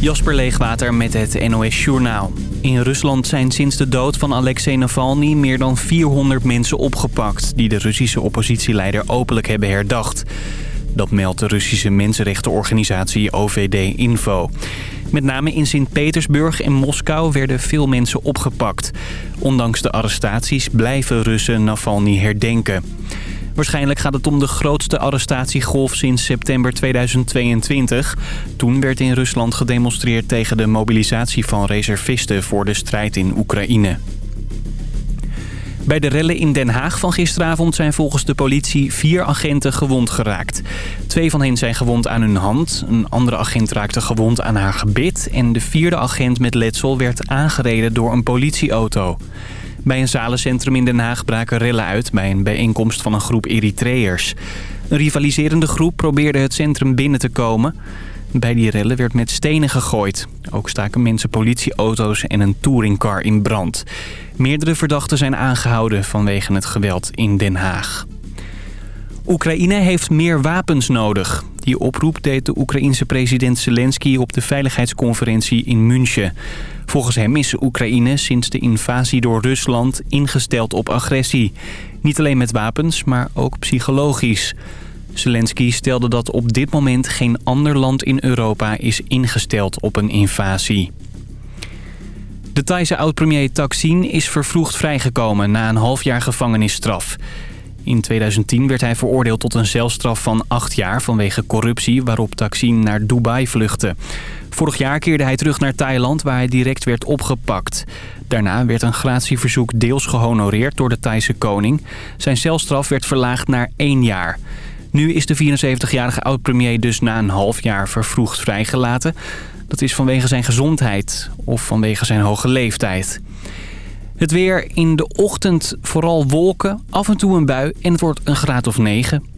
Jasper Leegwater met het NOS Journaal. In Rusland zijn sinds de dood van Alexei Navalny meer dan 400 mensen opgepakt... die de Russische oppositieleider openlijk hebben herdacht. Dat meldt de Russische mensenrechtenorganisatie OVD Info. Met name in Sint-Petersburg en Moskou werden veel mensen opgepakt. Ondanks de arrestaties blijven Russen Navalny herdenken. Waarschijnlijk gaat het om de grootste arrestatiegolf sinds september 2022. Toen werd in Rusland gedemonstreerd tegen de mobilisatie van reservisten voor de strijd in Oekraïne. Bij de rellen in Den Haag van gisteravond zijn volgens de politie vier agenten gewond geraakt. Twee van hen zijn gewond aan hun hand, een andere agent raakte gewond aan haar gebit... en de vierde agent met letsel werd aangereden door een politieauto. Bij een zalencentrum in Den Haag braken rellen uit bij een bijeenkomst van een groep Eritreërs. Een rivaliserende groep probeerde het centrum binnen te komen. Bij die rellen werd met stenen gegooid. Ook staken mensen politieauto's en een touringcar in brand. Meerdere verdachten zijn aangehouden vanwege het geweld in Den Haag. Oekraïne heeft meer wapens nodig. Die oproep deed de Oekraïense president Zelensky op de veiligheidsconferentie in München. Volgens hem is Oekraïne sinds de invasie door Rusland ingesteld op agressie. Niet alleen met wapens, maar ook psychologisch. Zelensky stelde dat op dit moment geen ander land in Europa is ingesteld op een invasie. De Thaise oud-premier Thaksin is vervroegd vrijgekomen na een half jaar gevangenisstraf. In 2010 werd hij veroordeeld tot een celstraf van acht jaar vanwege corruptie... waarop Thaksin naar Dubai vluchtte. Vorig jaar keerde hij terug naar Thailand waar hij direct werd opgepakt. Daarna werd een gratieverzoek deels gehonoreerd door de Thaise koning. Zijn celstraf werd verlaagd naar één jaar. Nu is de 74-jarige oud-premier dus na een half jaar vervroegd vrijgelaten. Dat is vanwege zijn gezondheid of vanwege zijn hoge leeftijd. Het weer in de ochtend vooral wolken, af en toe een bui en het wordt een graad of 9.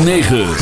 106.9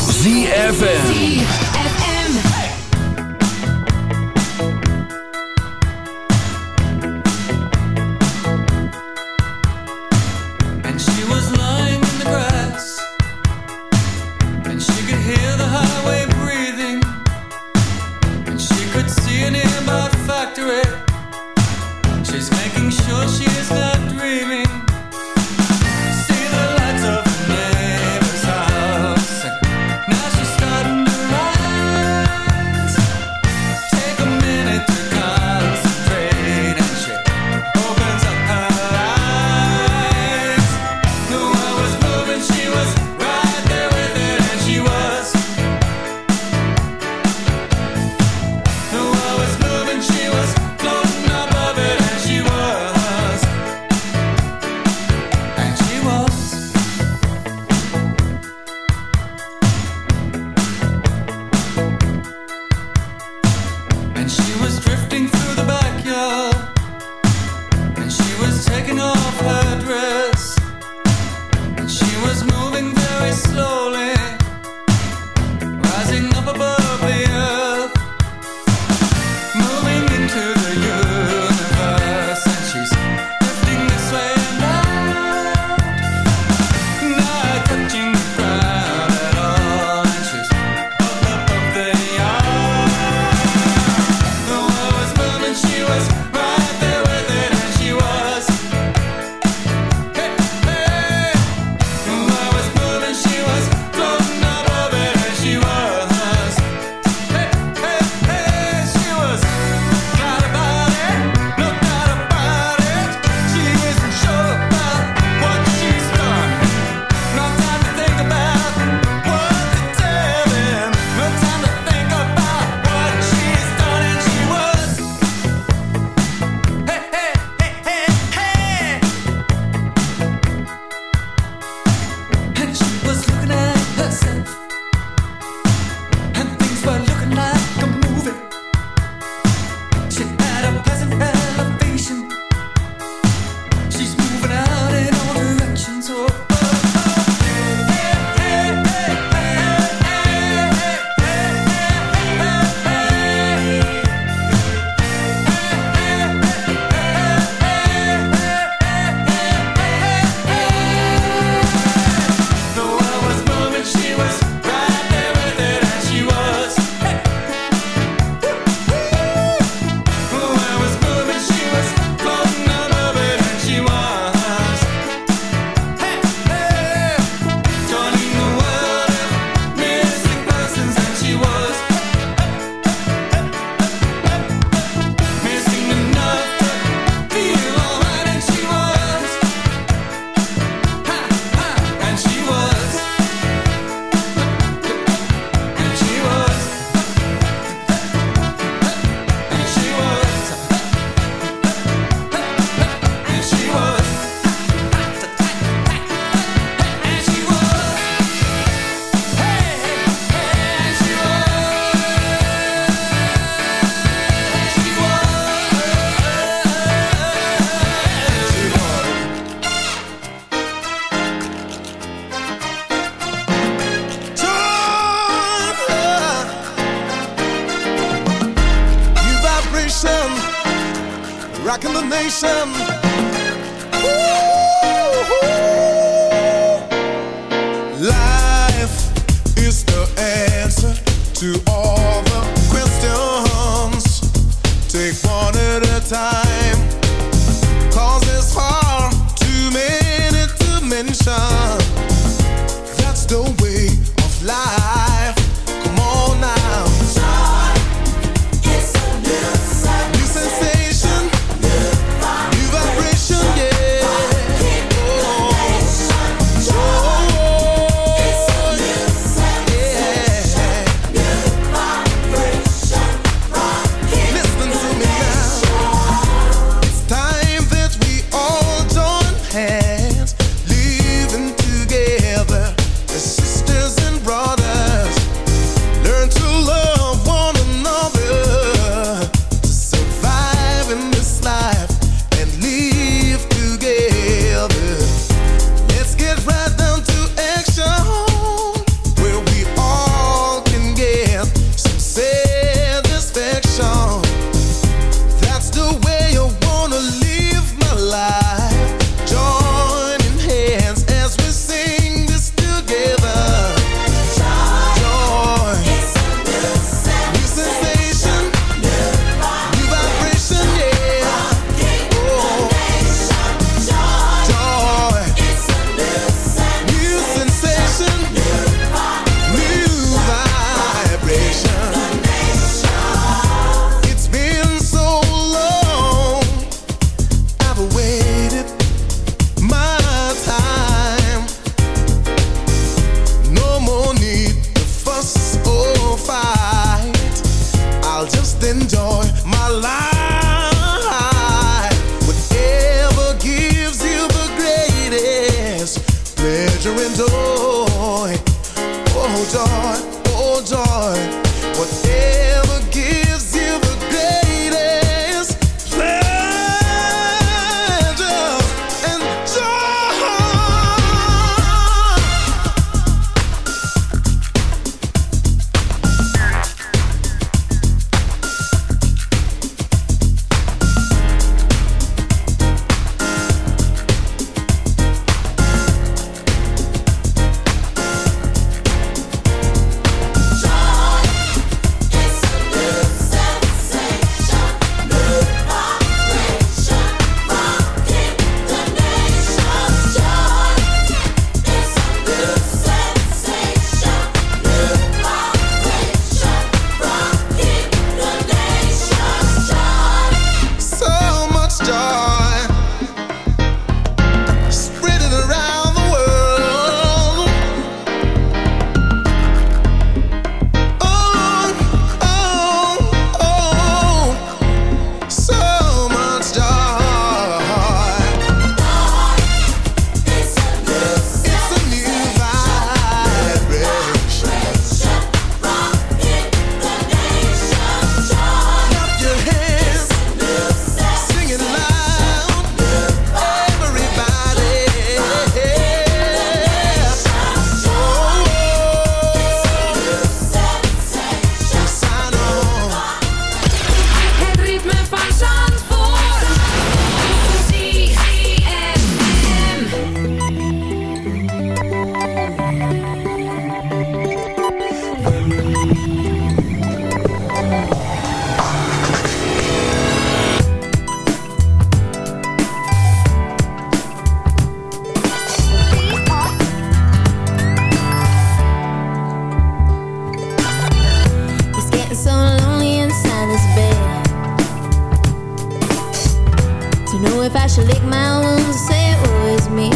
To know if I should lick my wounds or say oh, it was me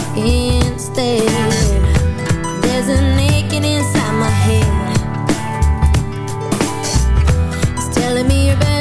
instead. There's an aching inside my head. It's telling me you're better.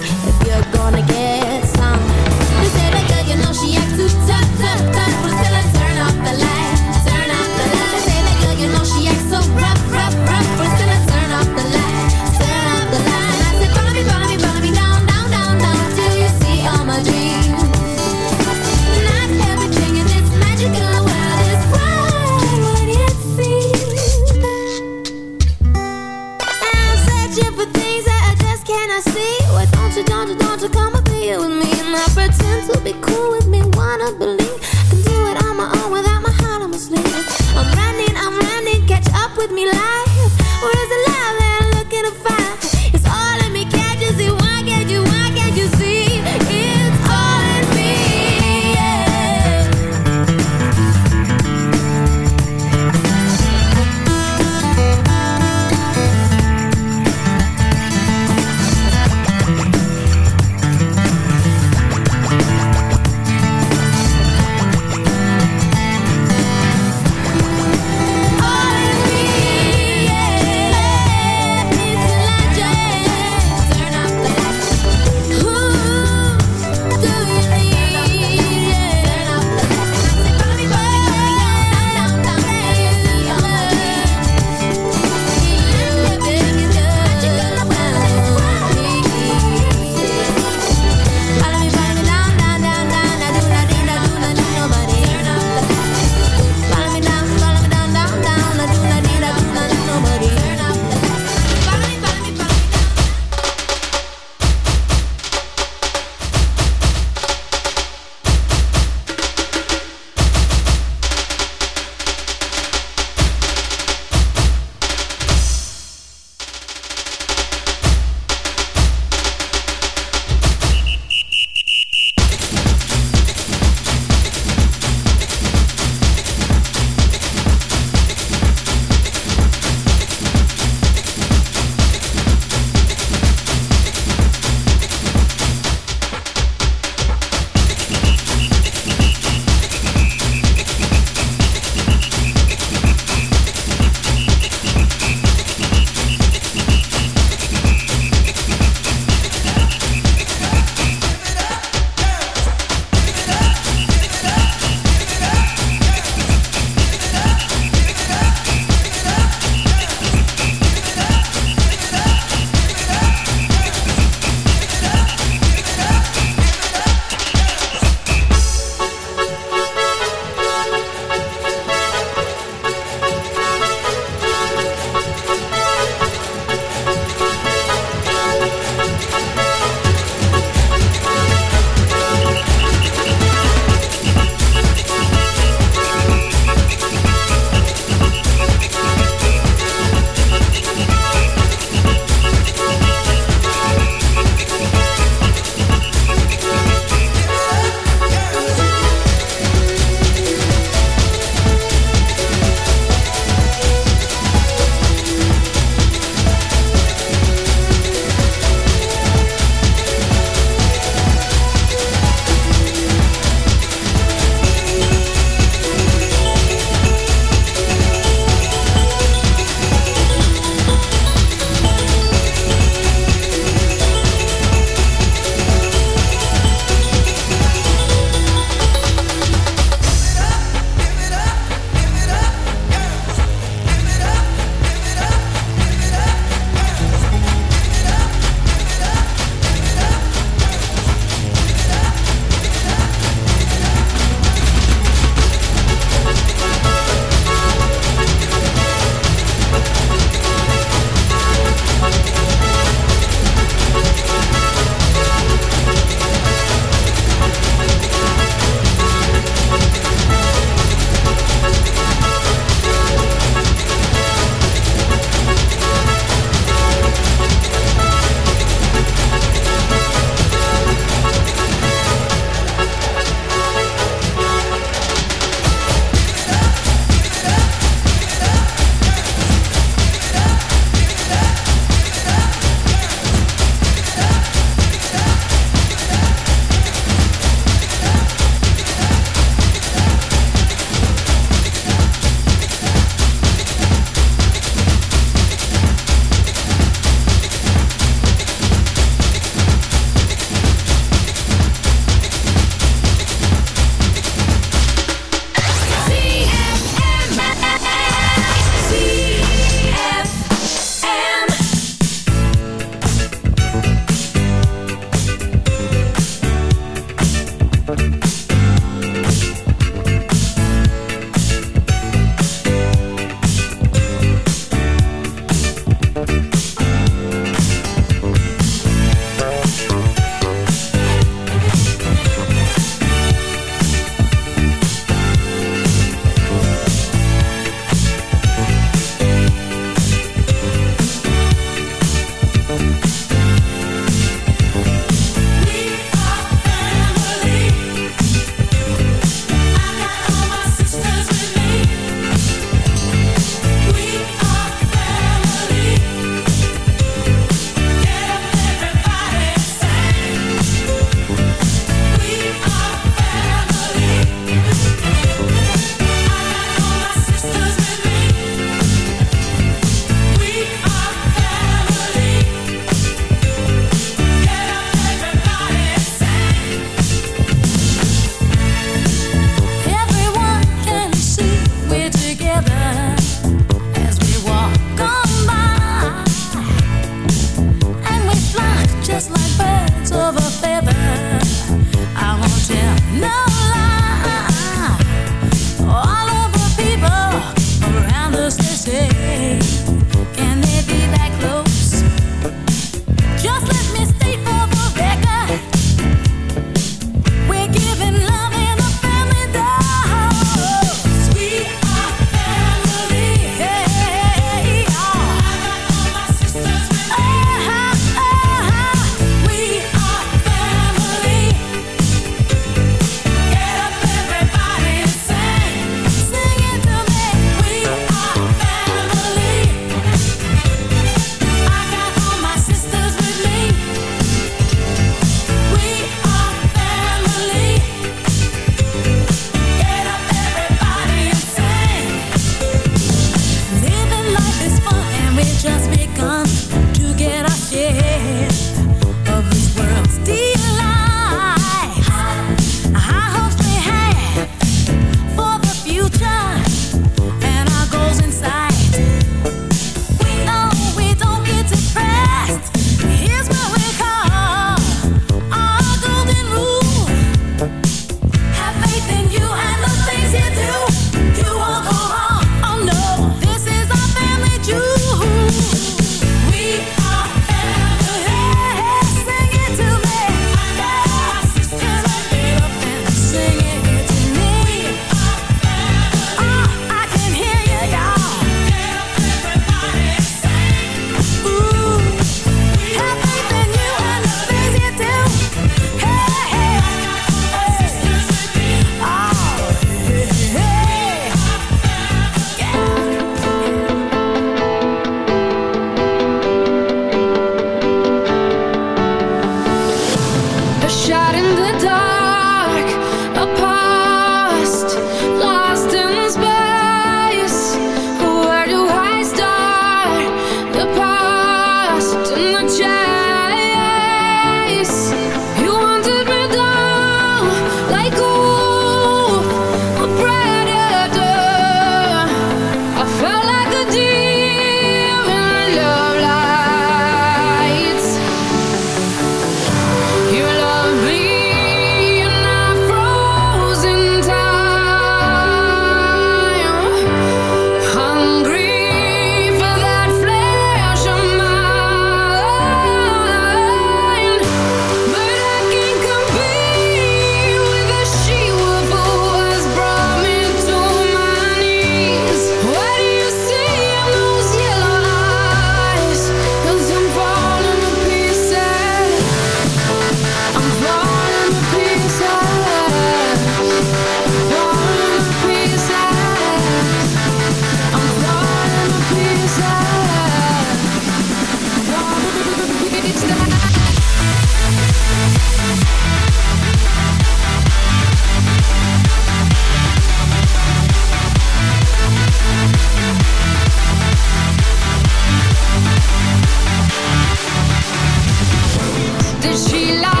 did she lie?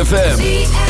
ZFM.